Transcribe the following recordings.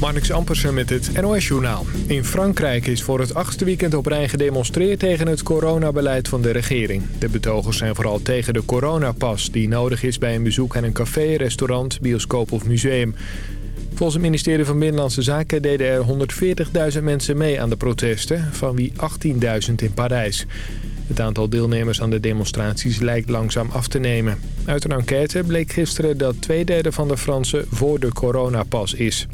Marnix Ampersen met het NOS-journaal. In Frankrijk is voor het achtste weekend op rij gedemonstreerd tegen het coronabeleid van de regering. De betogers zijn vooral tegen de coronapas die nodig is bij een bezoek aan een café, restaurant, bioscoop of museum. Volgens het ministerie van Binnenlandse Zaken deden er 140.000 mensen mee aan de protesten, van wie 18.000 in Parijs. Het aantal deelnemers aan de demonstraties lijkt langzaam af te nemen. Uit een enquête bleek gisteren dat twee derde van de Fransen voor de coronapas is.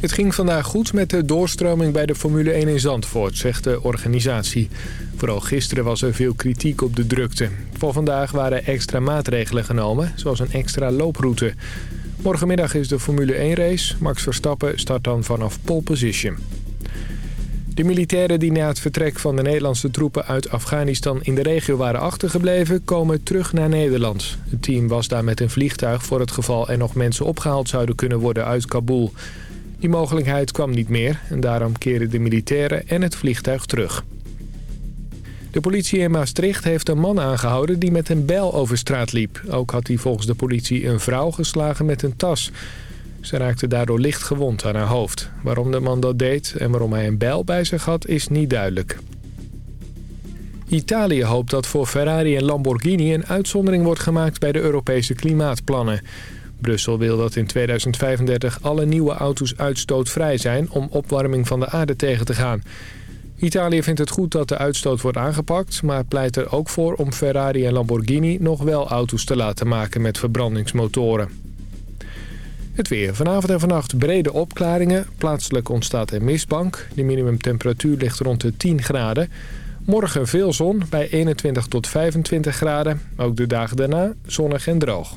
Het ging vandaag goed met de doorstroming bij de Formule 1 in Zandvoort, zegt de organisatie. Vooral gisteren was er veel kritiek op de drukte. Voor vandaag waren extra maatregelen genomen, zoals een extra looproute. Morgenmiddag is de Formule 1 race. Max Verstappen start dan vanaf pole position. De militairen die na het vertrek van de Nederlandse troepen uit Afghanistan in de regio waren achtergebleven, komen terug naar Nederland. Het team was daar met een vliegtuig voor het geval er nog mensen opgehaald zouden kunnen worden uit Kabul. Die mogelijkheid kwam niet meer en daarom keren de militairen en het vliegtuig terug. De politie in Maastricht heeft een man aangehouden die met een bijl over straat liep. Ook had hij volgens de politie een vrouw geslagen met een tas. Ze raakte daardoor licht gewond aan haar hoofd. Waarom de man dat deed en waarom hij een bijl bij zich had is niet duidelijk. Italië hoopt dat voor Ferrari en Lamborghini een uitzondering wordt gemaakt bij de Europese klimaatplannen. Brussel wil dat in 2035 alle nieuwe auto's uitstootvrij zijn om opwarming van de aarde tegen te gaan. Italië vindt het goed dat de uitstoot wordt aangepakt... maar pleit er ook voor om Ferrari en Lamborghini nog wel auto's te laten maken met verbrandingsmotoren. Het weer. Vanavond en vannacht brede opklaringen. Plaatselijk ontstaat er mistbank. De minimumtemperatuur ligt rond de 10 graden. Morgen veel zon bij 21 tot 25 graden. Ook de dagen daarna zonnig en droog.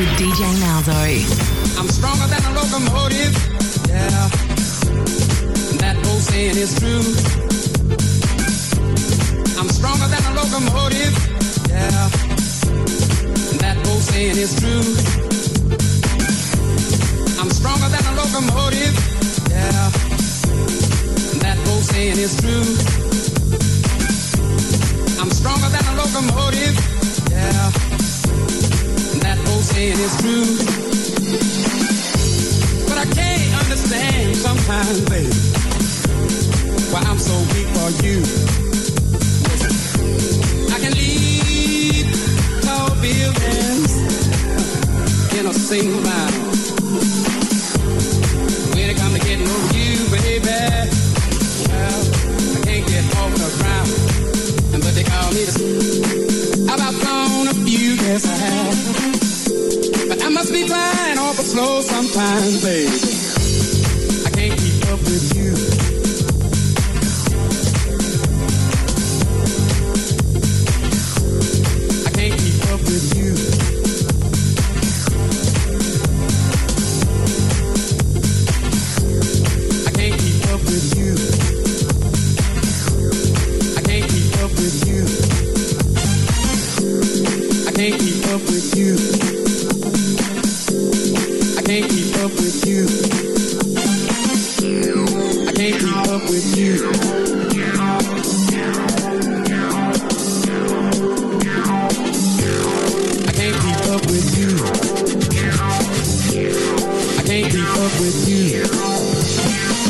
With DJ Malzo. I'm stronger than a locomotive. Yeah. That old saying is true. I'm stronger than a locomotive. Yeah. That old saying is true. I'm stronger than a locomotive. Yeah. That old saying is true. I'm stronger than a locomotive. Old saying is true. But I can't understand sometimes, baby, why I'm so weak for you. I can leave tall buildings in a single mile. When it comes to getting over you, baby, well, I can't get off the ground. But they call me the I've outgrown a few, yes I have. Can't keep up with you.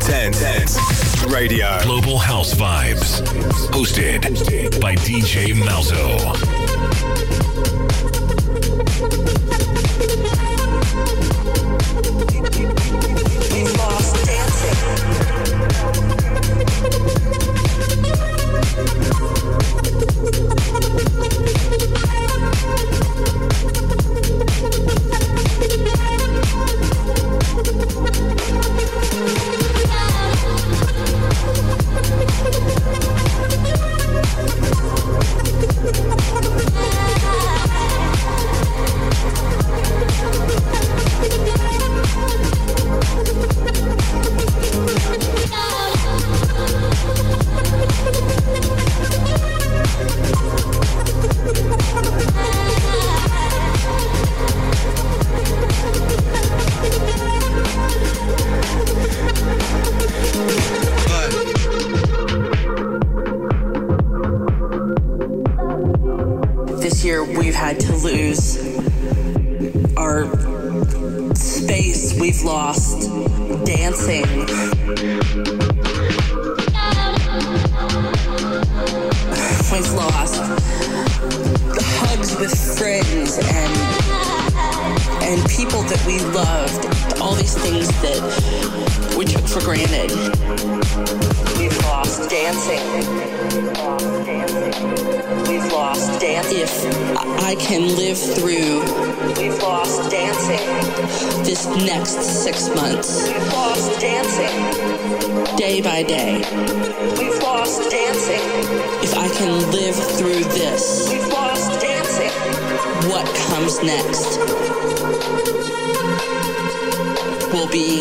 1010 Radio. Global House Vibes. Hosted by DJ Malzo. day by day. We've lost dancing. If I can live through this, we've lost dancing. What comes next will be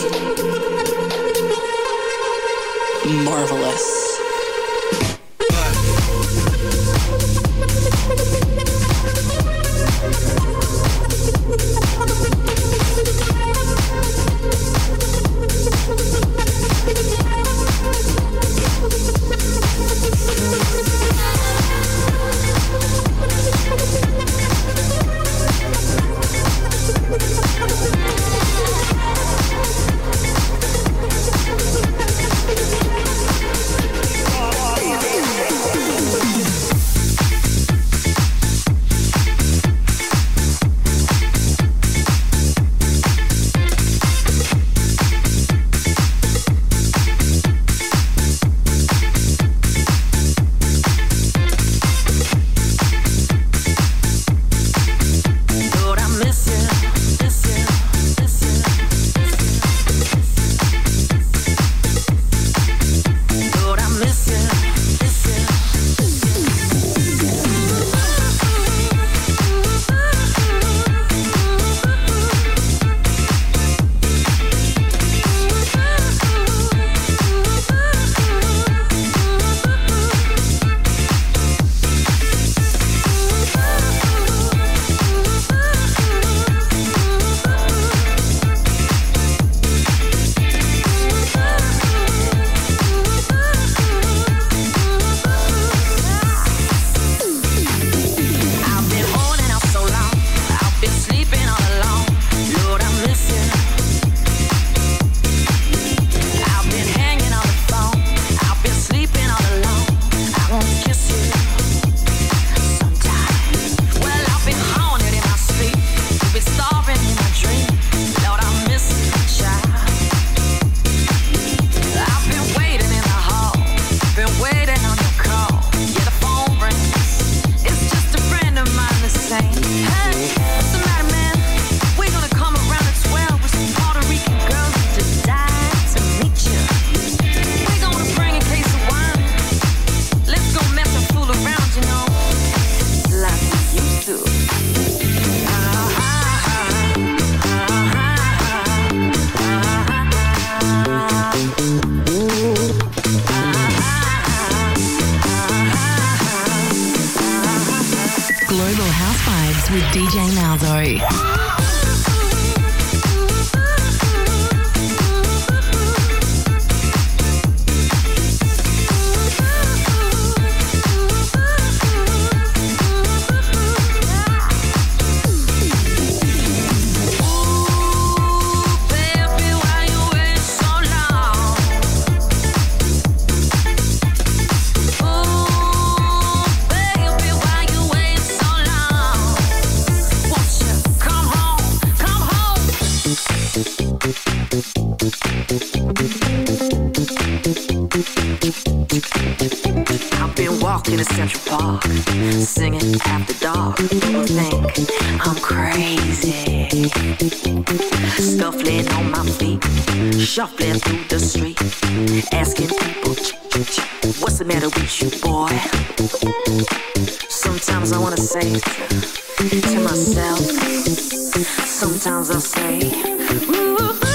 marvelous. Asking people, what's the matter with you, boy? Sometimes I wanna say to myself, sometimes I say, ooh.